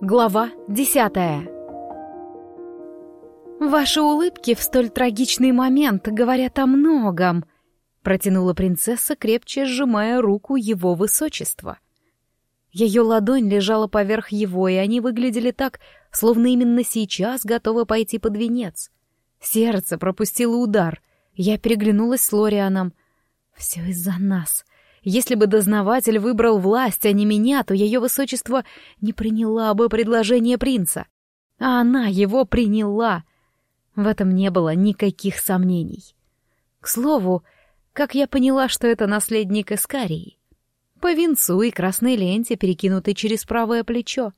Глава десятая «Ваши улыбки в столь трагичный момент говорят о многом», — протянула принцесса, крепче сжимая руку его высочества. Ее ладонь лежала поверх его, и они выглядели так, словно именно сейчас готовы пойти под венец. Сердце пропустило удар. Я переглянулась с Лорианом. «Все из-за нас», если бы дознаватель выбрал власть, а не меня, то ее высочество не приняла бы предложение принца. А она его приняла. В этом не было никаких сомнений. К слову, как я поняла, что это наследник Эскарии? По венцу и красной ленте, перекинутой через правое плечо.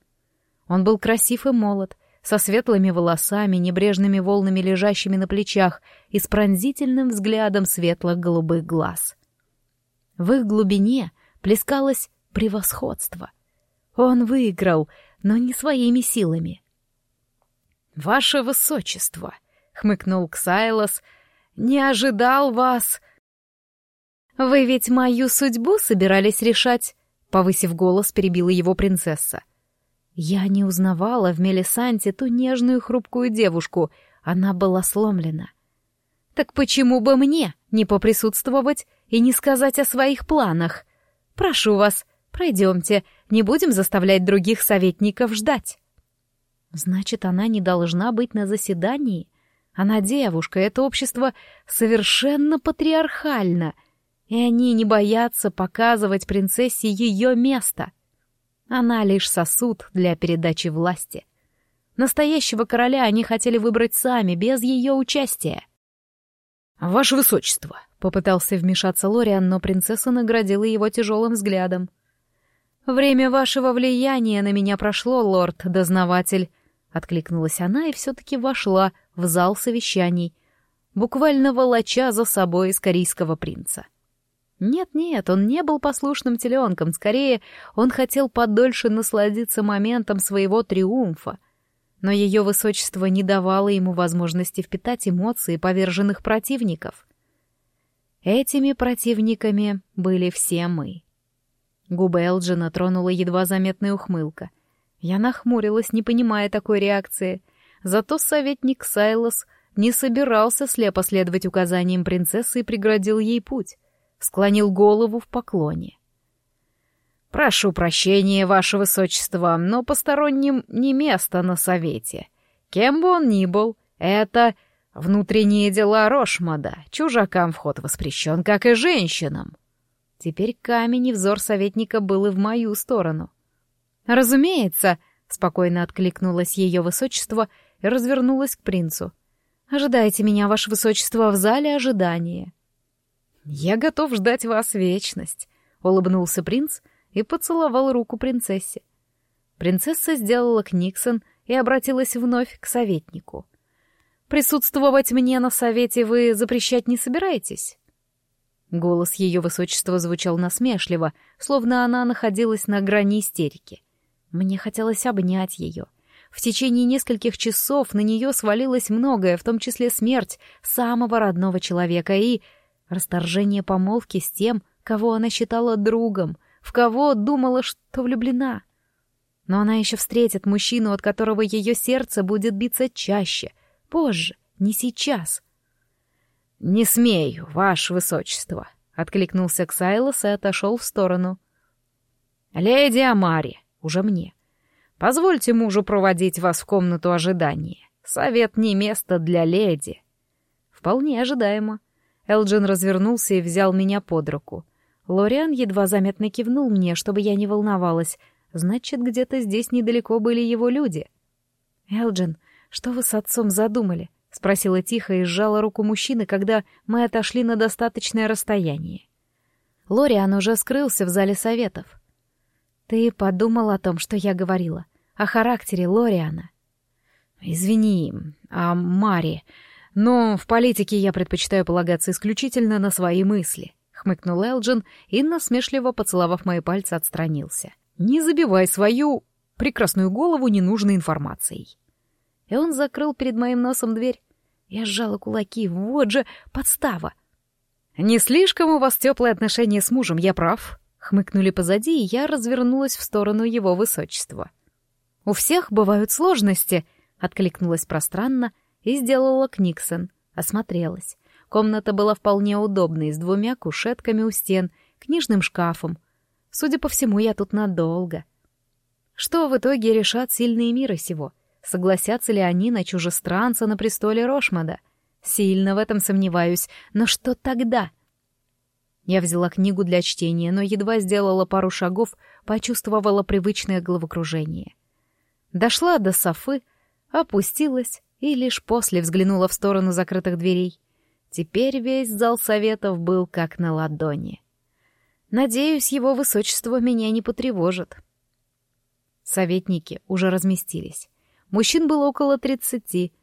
Он был красив и молод, со светлыми волосами, небрежными волнами, лежащими на плечах, и с пронзительным взглядом светлых голубых глаз — в их глубине плескалось превосходство. Он выиграл, но не своими силами. «Ваше высочество!» — хмыкнул Ксайлос. «Не ожидал вас!» «Вы ведь мою судьбу собирались решать?» — повысив голос, перебила его принцесса. Я не узнавала в Мелисанте ту нежную хрупкую девушку, она была сломлена. «Так почему бы мне не поприсутствовать и не сказать о своих планах. Прошу вас, пройдемте, не будем заставлять других советников ждать. Значит, она не должна быть на заседании. Она девушка, это общество совершенно патриархально, и они не боятся показывать принцессе ее место. Она лишь сосуд для передачи власти. Настоящего короля они хотели выбрать сами, без ее участия. «Ваше высочество», Попытался вмешаться Лориан, но принцесса наградила его тяжелым взглядом. «Время вашего влияния на меня прошло, лорд-дознаватель», — откликнулась она и все-таки вошла в зал совещаний, буквально волоча за собой искорийского принца. Нет-нет, он не был послушным теленком, скорее, он хотел подольше насладиться моментом своего триумфа. Но ее высочество не давало ему возможности впитать эмоции поверженных противников — Этими противниками были все мы. Губы Элджина тронула едва заметная ухмылка. Я нахмурилась, не понимая такой реакции. Зато советник Сайлос не собирался слепо следовать указаниям принцессы и преградил ей путь. Склонил голову в поклоне. «Прошу прощения, ваше высочество, но посторонним не место на совете. Кем бы он ни был, это Внутренние дела Рошмада. Чужакам вход воспрещен, как и женщинам. Теперь камень и взор советника был и в мою сторону. «Разумеется», — спокойно откликнулось ее высочество и развернулась к принцу. «Ожидайте меня, ваше высочество, в зале ожидания». «Я готов ждать вас вечность», — улыбнулся принц и поцеловал руку принцессе. Принцесса сделала книксон и обратилась вновь к советнику. Присутствовать мне на совете вы запрещать не собираетесь?» Голос ее высочества звучал насмешливо, словно она находилась на грани истерики. Мне хотелось обнять ее. В течение нескольких часов на нее свалилось многое, в том числе смерть самого родного человека и расторжение помолвки с тем, кого она считала другом, в кого думала, что влюблена. Но она еще встретит мужчину, от которого ее сердце будет биться чаще — Позже, не сейчас. «Не смею, ваше высочество», — откликнулся Ксайлос и отошел в сторону. «Леди Амари, уже мне. Позвольте мужу проводить вас в комнату ожидания. Совет не место для леди». Вполне ожидаемо. Элджин развернулся и взял меня под руку. Лориан едва заметно кивнул мне, чтобы я не волновалась. Значит, где-то здесь недалеко были его люди. «Элджин, «Что вы с отцом задумали?» — спросила тихо и сжала руку мужчины, когда мы отошли на достаточное расстояние. Лориан уже скрылся в зале советов. «Ты подумал о том, что я говорила, о характере Лориана?» «Извини, а Мари, но в политике я предпочитаю полагаться исключительно на свои мысли», — хмыкнул Элджин и, насмешливо поцеловав мои пальцы, отстранился. «Не забивай свою прекрасную голову ненужной информацией» и он закрыл перед моим носом дверь. Я сжала кулаки, вот же подстава. «Не слишком у вас теплые отношения с мужем, я прав?» Хмыкнули позади, и я развернулась в сторону его высочества. «У всех бывают сложности», — откликнулась пространно и сделала Книксон. Осмотрелась. Комната была вполне удобной, с двумя кушетками у стен, книжным шкафом. Судя по всему, я тут надолго. Что в итоге решат сильные мира сего? Согласятся ли они на чужестранца на престоле Рошмада? Сильно в этом сомневаюсь, но что тогда? Я взяла книгу для чтения, но едва сделала пару шагов, почувствовала привычное головокружение. Дошла до Софы, опустилась и лишь после взглянула в сторону закрытых дверей. Теперь весь зал советов был как на ладони. Надеюсь, его высочество меня не потревожит. Советники уже разместились. Мужчин было около тридцати.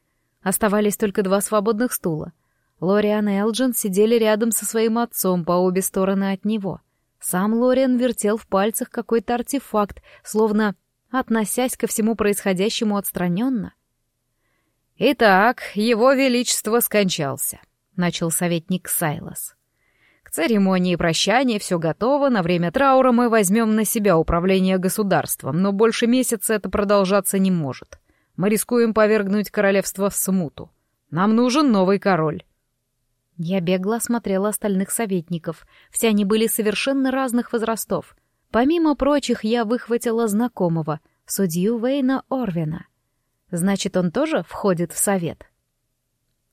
Оставались только два свободных стула. Лориан и Элджин сидели рядом со своим отцом по обе стороны от него. Сам Лориан вертел в пальцах какой-то артефакт, словно относясь ко всему происходящему отстраненно. «Итак, его величество скончался», — начал советник Сайлас. «К церемонии прощания все готово, на время траура мы возьмем на себя управление государством, но больше месяца это продолжаться не может. Мы рискуем повергнуть королевство в смуту. Нам нужен новый король». Я бегло осмотрела остальных советников. Все они были совершенно разных возрастов. Помимо прочих, я выхватила знакомого, судью Вейна Орвина — Значит, он тоже входит в совет?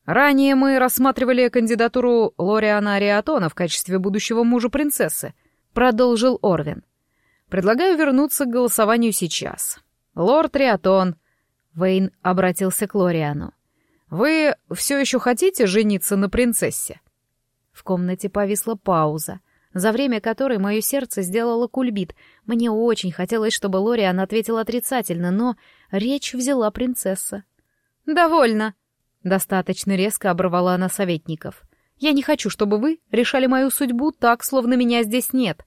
Ранее мы рассматривали кандидатуру Лориана Ариатона в качестве будущего мужа принцессы, продолжил Орвин. Предлагаю вернуться к голосованию сейчас. Лорд Риатон. Вейн обратился к Лориану. Вы все еще хотите жениться на принцессе? В комнате повисла пауза за время которой мое сердце сделало кульбит. Мне очень хотелось, чтобы Лориан ответил отрицательно, но речь взяла принцесса. «Довольно!» — достаточно резко оборвала она советников. «Я не хочу, чтобы вы решали мою судьбу так, словно меня здесь нет».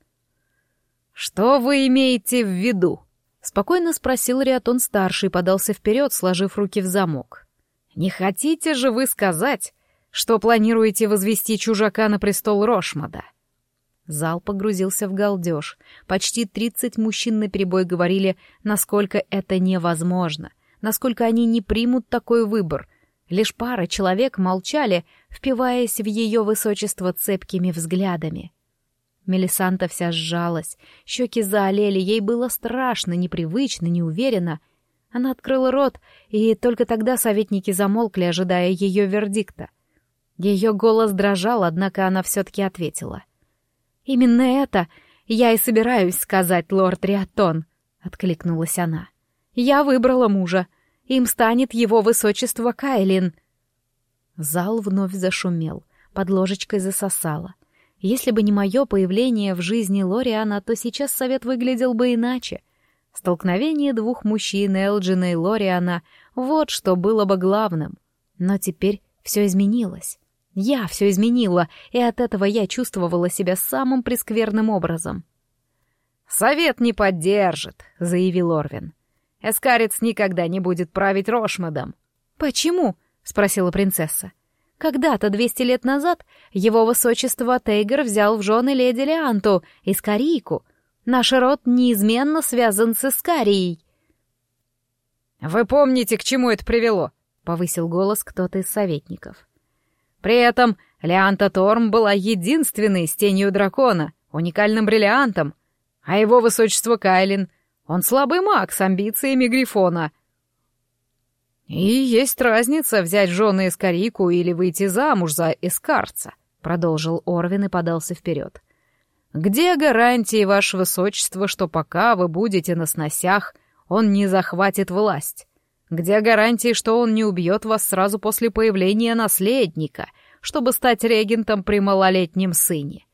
«Что вы имеете в виду?» — спокойно спросил Риатон-старший, подался вперед, сложив руки в замок. «Не хотите же вы сказать, что планируете возвести чужака на престол Рошмада?» Зал погрузился в галдеж. Почти тридцать мужчин наперебой говорили, насколько это невозможно, насколько они не примут такой выбор. Лишь пара человек молчали, впиваясь в ее высочество цепкими взглядами. Мелисанта вся сжалась, щеки заолели, ей было страшно, непривычно, неуверенно. Она открыла рот, и только тогда советники замолкли, ожидая ее вердикта. Ее голос дрожал, однако она все-таки ответила. «Именно это я и собираюсь сказать, лорд Риатон», — откликнулась она. «Я выбрала мужа. Им станет его высочество Кайлин». Зал вновь зашумел, под ложечкой засосало. Если бы не мое появление в жизни Лориана, то сейчас совет выглядел бы иначе. Столкновение двух мужчин, Элджина и Лориана, вот что было бы главным. Но теперь все изменилось. Я все изменила, и от этого я чувствовала себя самым прескверным образом. «Совет не поддержит», — заявил Орвин. «Эскарец никогда не будет править Рошмадом». «Почему?» — спросила принцесса. «Когда-то, двести лет назад, его высочество Тейгер взял в жены леди Леанту, Искарийку. Наш род неизменно связан с Искарией». «Вы помните, к чему это привело?» — повысил голос кто-то из советников. При этом Леанта Торм была единственной с тенью дракона, уникальным бриллиантом, а его высочество Кайлин — он слабый маг с амбициями Грифона. «И есть разница взять жены Эскарику или выйти замуж за Эскарца», — продолжил Орвин и подался вперед. «Где гарантии, ваше высочество, что пока вы будете на сносях, он не захватит власть? Где гарантии, что он не убьет вас сразу после появления наследника, чтобы стать регентом при малолетнем сыне?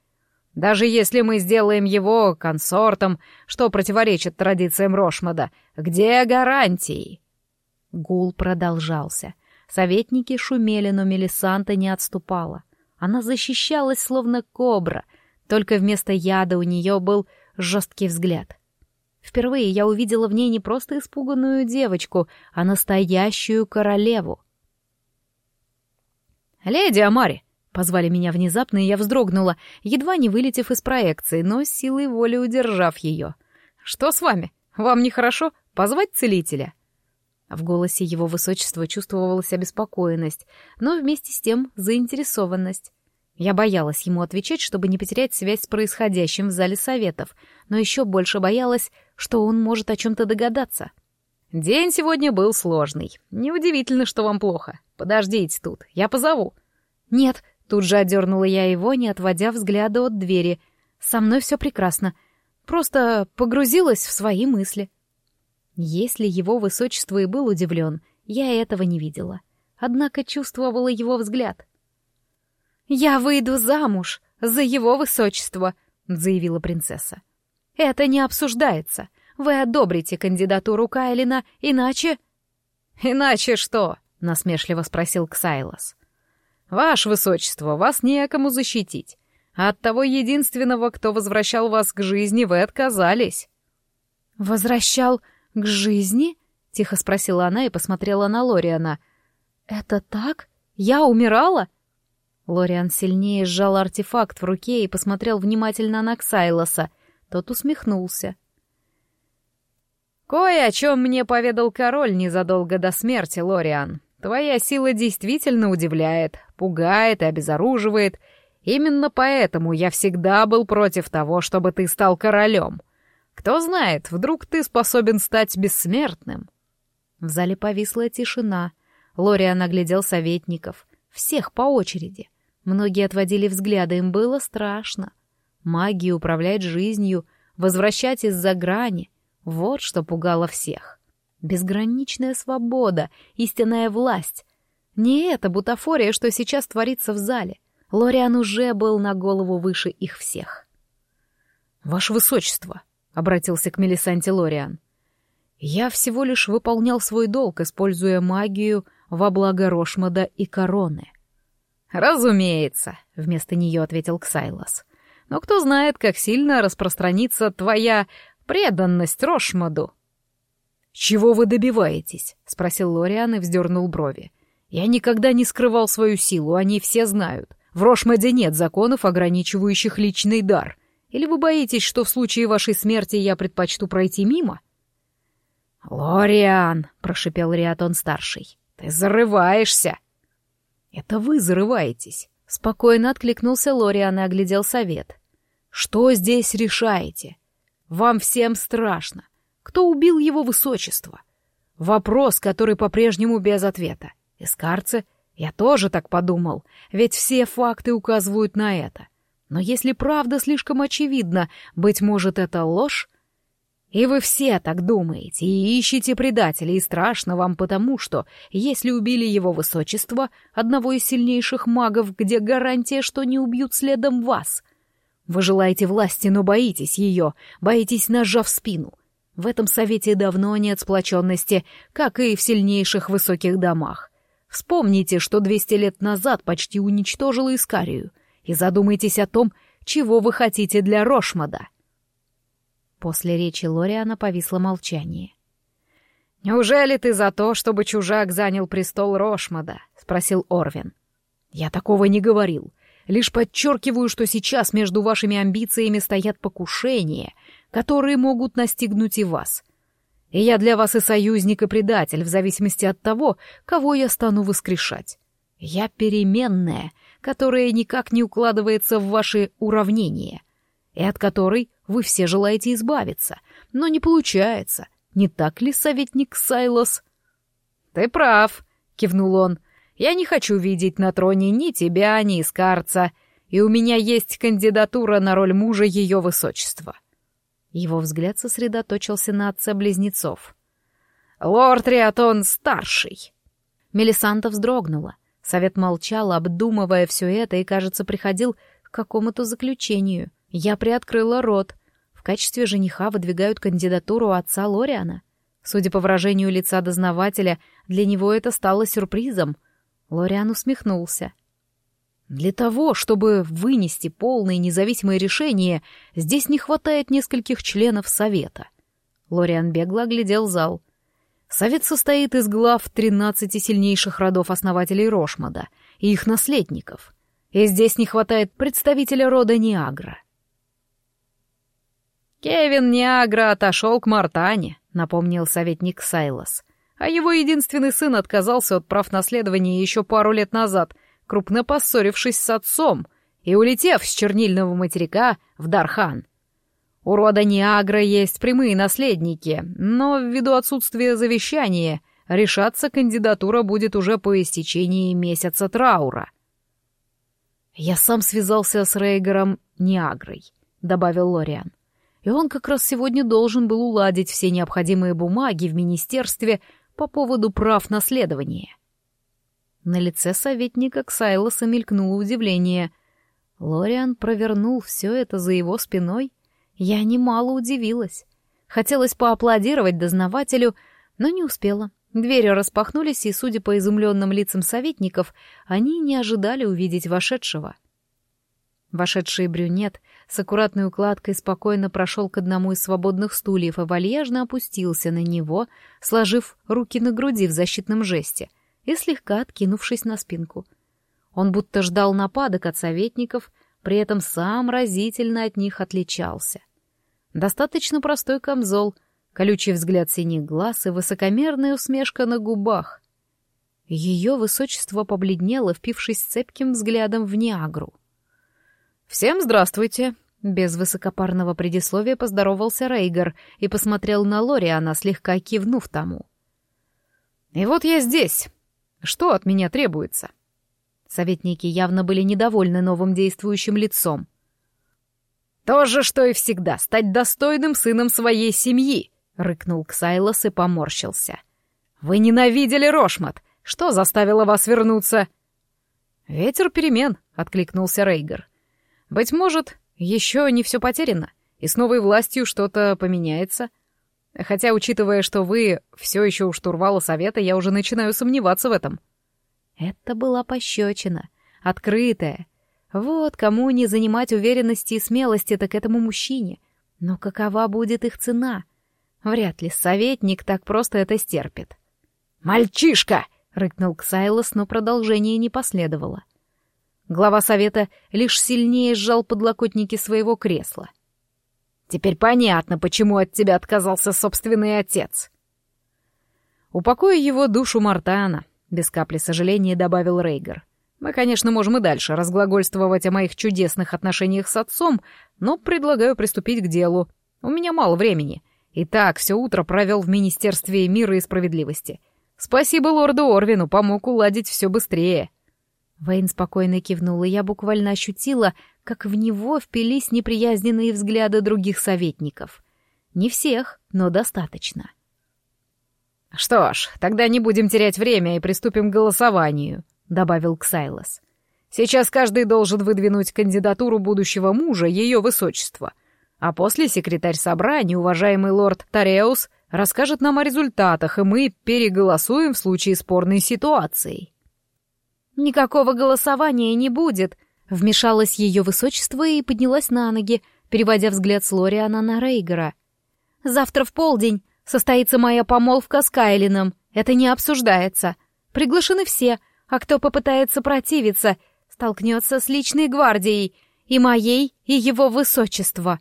Даже если мы сделаем его консортом, что противоречит традициям Рошмада, где гарантии?» Гул продолжался. Советники шумели, но Мелисанта не отступала. Она защищалась, словно кобра, только вместо яда у нее был жесткий взгляд — Впервые я увидела в ней не просто испуганную девочку, а настоящую королеву. «Леди Амари!» — позвали меня внезапно, и я вздрогнула, едва не вылетев из проекции, но силой воли удержав ее. «Что с вами? Вам нехорошо? Позвать целителя?» В голосе его высочества чувствовалась обеспокоенность, но вместе с тем заинтересованность. Я боялась ему отвечать, чтобы не потерять связь с происходящим в зале советов, но еще больше боялась, что он может о чем-то догадаться. «День сегодня был сложный. Неудивительно, что вам плохо. Подождите тут, я позову». «Нет», — тут же одернула я его, не отводя взгляда от двери. «Со мной все прекрасно. Просто погрузилась в свои мысли». Если его высочество и был удивлен, я этого не видела. Однако чувствовала его взгляд. «Я выйду замуж за его высочество», — заявила принцесса. «Это не обсуждается. Вы одобрите кандидатуру Кайлина, иначе...» «Иначе что?» — насмешливо спросил Ксайлос. «Ваше высочество, вас некому защитить. От того единственного, кто возвращал вас к жизни, вы отказались». «Возвращал к жизни?» — тихо спросила она и посмотрела на Лориана. «Это так? Я умирала?» Лориан сильнее сжал артефакт в руке и посмотрел внимательно на Ксайлоса. Тот усмехнулся. «Кое о чем мне поведал король незадолго до смерти, Лориан. Твоя сила действительно удивляет, пугает и обезоруживает. Именно поэтому я всегда был против того, чтобы ты стал королем. Кто знает, вдруг ты способен стать бессмертным». В зале повисла тишина. Лориан оглядел советников. Всех по очереди. Многие отводили взгляды, им было страшно. Магия управлять жизнью, возвращать из-за грани — вот что пугало всех. Безграничная свобода, истинная власть. Не эта бутафория, что сейчас творится в зале. Лориан уже был на голову выше их всех. «Ваше Высочество», — обратился к Мелисанте Лориан, — «я всего лишь выполнял свой долг, используя магию во благо Рошмада и короны». «Разумеется», — вместо нее ответил Ксайлас. «Но кто знает, как сильно распространится твоя преданность Рошмаду». «Чего вы добиваетесь?» — спросил Лориан и вздернул брови. «Я никогда не скрывал свою силу, они все знают. В Рошмаде нет законов, ограничивающих личный дар. Или вы боитесь, что в случае вашей смерти я предпочту пройти мимо?» «Лориан!» — прошипел Риатон-старший. «Ты зарываешься!» «Это вы зарываетесь», — спокойно откликнулся Лориан и оглядел совет. «Что здесь решаете? Вам всем страшно. Кто убил его высочество? Вопрос, который по-прежнему без ответа. Искарцы? Я тоже так подумал, ведь все факты указывают на это. Но если правда слишком очевидна, быть может, это ложь? И вы все так думаете и ищете предателей, и страшно вам потому, что, если убили его высочество, одного из сильнейших магов, где гарантия, что не убьют следом вас? Вы желаете власти, но боитесь ее, боитесь ножа в спину. В этом совете давно нет сплоченности, как и в сильнейших высоких домах. Вспомните, что 200 лет назад почти уничтожила Искарию, и задумайтесь о том, чего вы хотите для Рошмада. После речи Лориана повисло молчание. «Неужели ты за то, чтобы чужак занял престол Рошмада?» — спросил Орвин. «Я такого не говорил. Лишь подчеркиваю, что сейчас между вашими амбициями стоят покушения, которые могут настигнуть и вас. И я для вас и союзник, и предатель, в зависимости от того, кого я стану воскрешать. Я переменная, которая никак не укладывается в ваши уравнения, и от которой вы все желаете избавиться, но не получается. Не так ли, советник Сайлос? Ты прав, кивнул он. Я не хочу видеть на троне ни тебя, ни Искарца, и у меня есть кандидатура на роль мужа ее высочества. Его взгляд сосредоточился на отце близнецов. «Лорд Риатон старший!» Мелисанта вздрогнула. Совет молчал, обдумывая все это, и, кажется, приходил к какому-то заключению. Я приоткрыла рот. В качестве жениха выдвигают кандидатуру отца Лориана. Судя по выражению лица дознавателя, для него это стало сюрпризом. Лориан усмехнулся. «Для того, чтобы вынести полное независимое решение, здесь не хватает нескольких членов Совета». Лориан бегло оглядел зал. Совет состоит из глав тринадцати сильнейших родов основателей Рошмада и их наследников. И здесь не хватает представителя рода Ниагра. «Кевин Ниагра отошел к Мартане», — напомнил советник Сайлос. «А его единственный сын отказался от прав наследования еще пару лет назад, крупно поссорившись с отцом и улетев с чернильного материка в Дархан. У рода Ниагра есть прямые наследники, но ввиду отсутствия завещания решаться кандидатура будет уже по истечении месяца траура. «Я сам связался с Рейгером Ниагрой», — добавил Лориан. «И он как раз сегодня должен был уладить все необходимые бумаги в министерстве по поводу прав наследования». На лице советника Ксайлоса мелькнуло удивление. Лориан провернул все это за его спиной — я немало удивилась. Хотелось поаплодировать дознавателю, но не успела. Двери распахнулись, и, судя по изумленным лицам советников, они не ожидали увидеть вошедшего. Вошедший брюнет с аккуратной укладкой спокойно прошел к одному из свободных стульев и вальяжно опустился на него, сложив руки на груди в защитном жесте и слегка откинувшись на спинку. Он будто ждал нападок от советников — при этом сам разительно от них отличался. Достаточно простой камзол, колючий взгляд синих глаз и высокомерная усмешка на губах. Ее высочество побледнело, впившись цепким взглядом в Ниагру. «Всем здравствуйте!» Без высокопарного предисловия поздоровался Рейгар и посмотрел на Лориана, слегка кивнув тому. «И вот я здесь. Что от меня требуется?» Советники явно были недовольны новым действующим лицом. «То же, что и всегда, стать достойным сыном своей семьи!» — рыкнул Ксайлос и поморщился. «Вы ненавидели Рошмат! Что заставило вас вернуться?» «Ветер перемен», — откликнулся Рейгар. «Быть может, еще не все потеряно, и с новой властью что-то поменяется. Хотя, учитывая, что вы все еще у штурвала совета, я уже начинаю сомневаться в этом». Это была пощечина, открытая. Вот кому не занимать уверенности и смелости, так этому мужчине. Но какова будет их цена? Вряд ли советник так просто это стерпит. «Мальчишка!» — рыкнул Ксайлос, но продолжение не последовало. Глава совета лишь сильнее сжал подлокотники своего кресла. «Теперь понятно, почему от тебя отказался собственный отец». «Упокой его душу Мартана», без капли сожаления добавил Рейгар. Мы, конечно, можем и дальше разглагольствовать о моих чудесных отношениях с отцом, но предлагаю приступить к делу. У меня мало времени. И так все утро провел в Министерстве мира и справедливости. Спасибо лорду Орвину, помог уладить все быстрее. Вейн спокойно кивнул, и я буквально ощутила, как в него впились неприязненные взгляды других советников. Не всех, но достаточно. — «Что ж, тогда не будем терять время и приступим к голосованию», — добавил Ксайлос. «Сейчас каждый должен выдвинуть кандидатуру будущего мужа ее высочества, а после секретарь собрания, уважаемый лорд Тареус, расскажет нам о результатах, и мы переголосуем в случае спорной ситуации». «Никакого голосования не будет», — вмешалось ее высочество и поднялась на ноги, переводя взгляд с Лориана на Рейгера. «Завтра в полдень Состоится моя помолвка с Кайлином. Это не обсуждается. Приглашены все, а кто попытается противиться, столкнется с личной гвардией, и моей, и его высочества.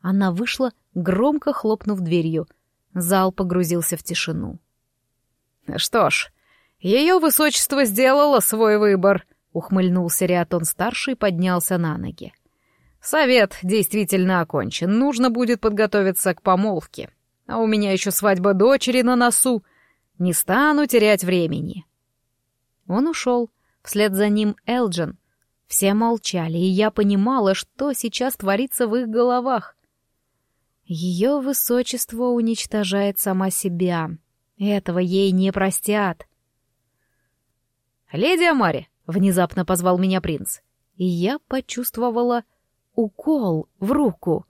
Она вышла, громко хлопнув дверью. Зал погрузился в тишину. «Что ж, ее высочество сделало свой выбор», — ухмыльнулся Риатон-старший и поднялся на ноги. «Совет действительно окончен, нужно будет подготовиться к помолвке. А у меня еще свадьба дочери на носу. Не стану терять времени. Он ушел. Вслед за ним Элджин. Все молчали, и я понимала, что сейчас творится в их головах. Ее высочество уничтожает сама себя. Этого ей не простят. «Леди Амари!» — внезапно позвал меня принц. И я почувствовала укол в руку.